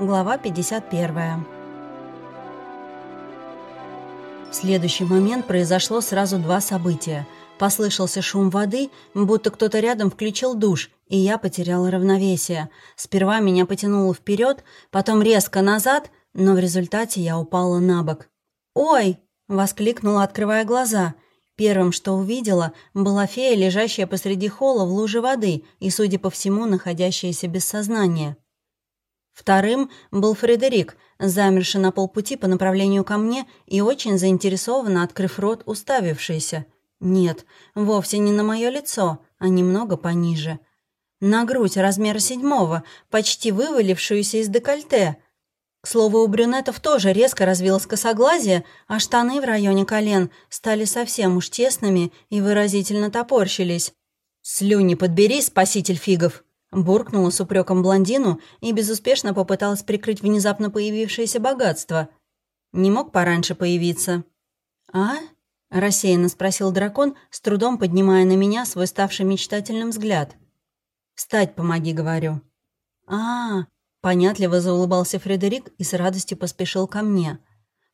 Глава 51. В следующий момент произошло сразу два события. Послышался шум воды, будто кто-то рядом включил душ, и я потеряла равновесие. Сперва меня потянуло вперед, потом резко назад, но в результате я упала на бок. «Ой!» — воскликнула, открывая глаза. Первым, что увидела, была фея, лежащая посреди холла в луже воды и, судя по всему, находящаяся без сознания. Вторым был Фредерик, замерший на полпути по направлению ко мне и очень заинтересованно, открыв рот, уставившийся. Нет, вовсе не на мое лицо, а немного пониже. На грудь размера седьмого, почти вывалившуюся из декольте. К слову, у брюнетов тоже резко развилось косоглазие, а штаны в районе колен стали совсем уж тесными и выразительно топорщились. «Слюни подбери, спаситель фигов!» Буркнула с упреком блондину и безуспешно попыталась прикрыть внезапно появившееся богатство. Не мог пораньше появиться. «А?» – рассеянно спросил дракон, с трудом поднимая на меня свой ставший мечтательным взгляд. «Встать помоги», – говорю. «А, понятливо заулыбался Фредерик и с радостью поспешил ко мне.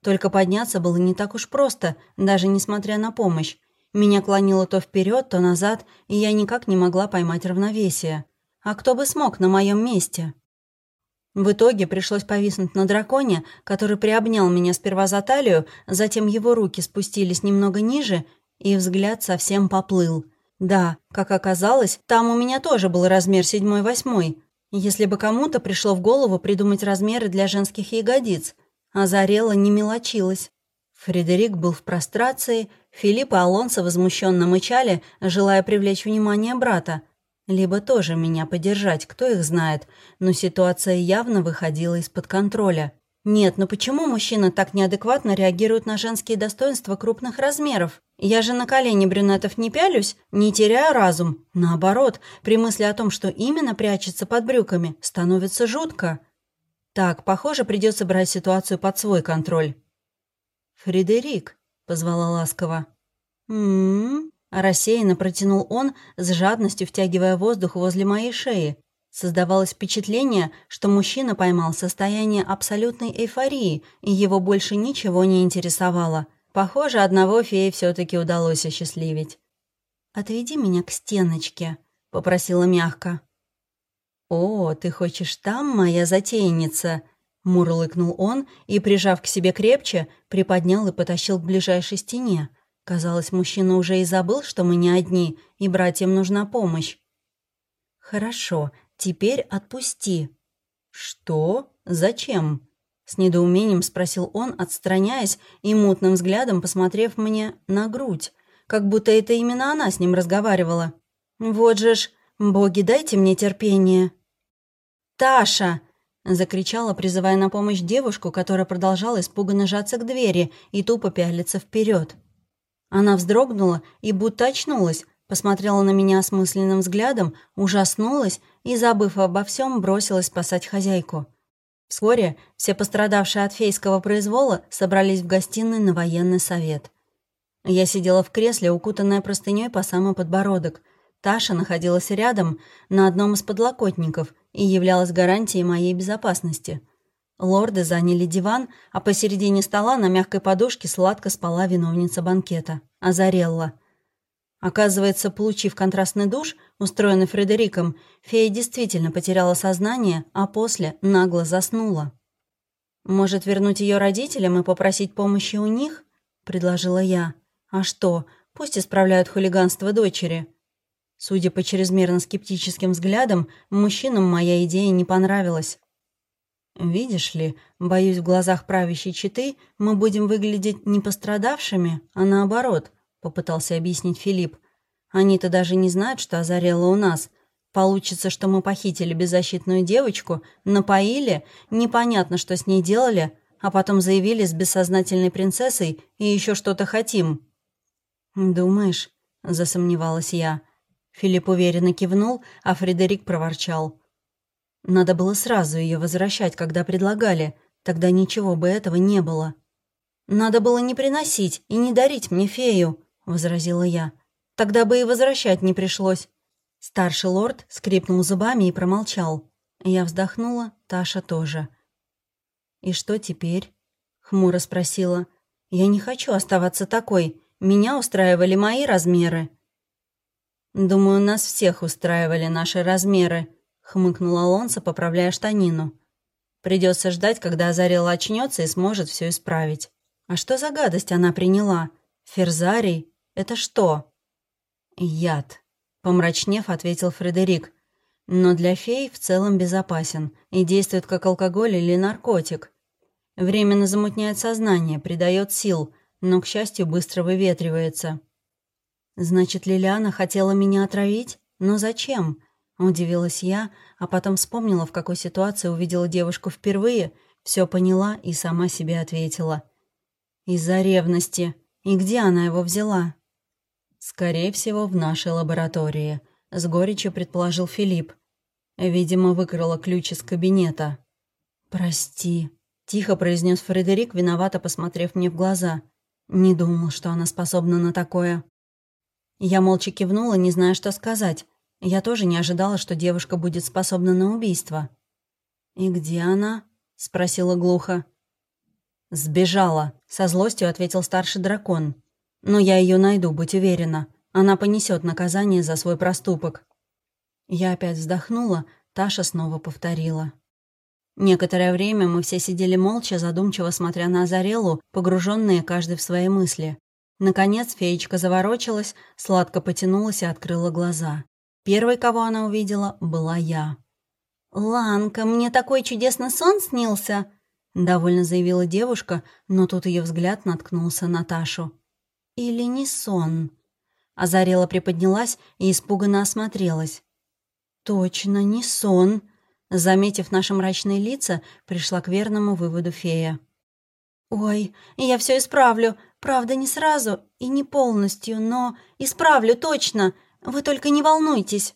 Только подняться было не так уж просто, даже несмотря на помощь. Меня клонило то вперед, то назад, и я никак не могла поймать равновесие. А кто бы смог на моем месте? В итоге пришлось повиснуть на драконе, который приобнял меня сперва за талию, затем его руки спустились немного ниже, и взгляд совсем поплыл. Да, как оказалось, там у меня тоже был размер седьмой-восьмой. Если бы кому-то пришло в голову придумать размеры для женских ягодиц, а не мелочилась. Фредерик был в прострации, Филипп и Алонсо возмущенно мычали, желая привлечь внимание брата, либо тоже меня поддержать, кто их знает, но ситуация явно выходила из-под контроля. Нет, но почему мужчина так неадекватно реагирует на женские достоинства крупных размеров? Я же на колени брюнетов не пялюсь, не теряю разум. Наоборот, при мысли о том, что именно прячется под брюками, становится жутко. Так, похоже, придется брать ситуацию под свой контроль. «Фредерик», — позвала ласково. «М-м-м», Рассеянно протянул он, с жадностью втягивая воздух возле моей шеи. Создавалось впечатление, что мужчина поймал состояние абсолютной эйфории, и его больше ничего не интересовало. Похоже, одного феи все таки удалось осчастливить. «Отведи меня к стеночке», — попросила мягко. «О, ты хочешь там, моя затейница?» — мурлыкнул он и, прижав к себе крепче, приподнял и потащил к ближайшей стене. Казалось, мужчина уже и забыл, что мы не одни, и братьям нужна помощь. «Хорошо, теперь отпусти». «Что? Зачем?» С недоумением спросил он, отстраняясь и мутным взглядом посмотрев мне на грудь, как будто это именно она с ним разговаривала. «Вот же ж, боги, дайте мне терпение!» «Таша!» — закричала, призывая на помощь девушку, которая продолжала испуганно жаться к двери и тупо пялиться вперед. Она вздрогнула и будто очнулась, посмотрела на меня осмысленным взглядом, ужаснулась и, забыв обо всем, бросилась спасать хозяйку. Вскоре все пострадавшие от фейского произвола собрались в гостиной на военный совет. Я сидела в кресле, укутанная простыней по самый подбородок. Таша находилась рядом, на одном из подлокотников, и являлась гарантией моей безопасности. Лорды заняли диван, а посередине стола на мягкой подушке сладко спала виновница банкета, Азарелла. Оказывается, получив контрастный душ, устроенный Фредериком, фея действительно потеряла сознание, а после нагло заснула. «Может, вернуть ее родителям и попросить помощи у них?» — предложила я. «А что, пусть исправляют хулиганство дочери». Судя по чрезмерно скептическим взглядам, мужчинам моя идея не понравилась. «Видишь ли, боюсь, в глазах правящей четы мы будем выглядеть не пострадавшими, а наоборот», — попытался объяснить Филипп. «Они-то даже не знают, что озарело у нас. Получится, что мы похитили беззащитную девочку, напоили, непонятно, что с ней делали, а потом заявили с бессознательной принцессой и еще что-то хотим». «Думаешь?» — засомневалась я. Филипп уверенно кивнул, а Фредерик проворчал. Надо было сразу ее возвращать, когда предлагали. Тогда ничего бы этого не было. «Надо было не приносить и не дарить мне фею», — возразила я. «Тогда бы и возвращать не пришлось». Старший лорд скрипнул зубами и промолчал. Я вздохнула, Таша тоже. «И что теперь?» — хмуро спросила. «Я не хочу оставаться такой. Меня устраивали мои размеры». «Думаю, нас всех устраивали наши размеры», — хмыкнул Алонсо, поправляя штанину. «Придется ждать, когда Азарела очнется и сможет все исправить». «А что за гадость она приняла? Ферзарий? Это что?» «Яд», — помрачнев, ответил Фредерик. «Но для фей в целом безопасен и действует как алкоголь или наркотик. Временно замутняет сознание, придает сил, но, к счастью, быстро выветривается». «Значит, Лилиана хотела меня отравить? Но зачем?» Удивилась я, а потом вспомнила, в какой ситуации увидела девушку впервые, все поняла и сама себе ответила. «Из-за ревности. И где она его взяла?» «Скорее всего, в нашей лаборатории», — с горечью предположил Филипп. Видимо, выкрала ключ из кабинета. «Прости», — тихо произнес Фредерик, виновато посмотрев мне в глаза. «Не думал, что она способна на такое». Я молча кивнула, не зная, что сказать. Я тоже не ожидала, что девушка будет способна на убийство. «И где она?» — спросила глухо. «Сбежала», — со злостью ответил старший дракон. «Но я ее найду, будь уверена. Она понесет наказание за свой проступок». Я опять вздохнула, Таша снова повторила. Некоторое время мы все сидели молча, задумчиво смотря на Азарелу, погруженные каждый в свои мысли. Наконец феечка заворочилась, сладко потянулась и открыла глаза. Первой, кого она увидела, была я. «Ланка, мне такой чудесный сон снился!» — довольно заявила девушка, но тут ее взгляд наткнулся на Ташу. «Или не сон?» Азарела приподнялась и испуганно осмотрелась. «Точно, не сон!» Заметив наши мрачные лица, пришла к верному выводу фея. «Ой, я все исправлю. Правда, не сразу и не полностью, но исправлю точно. Вы только не волнуйтесь».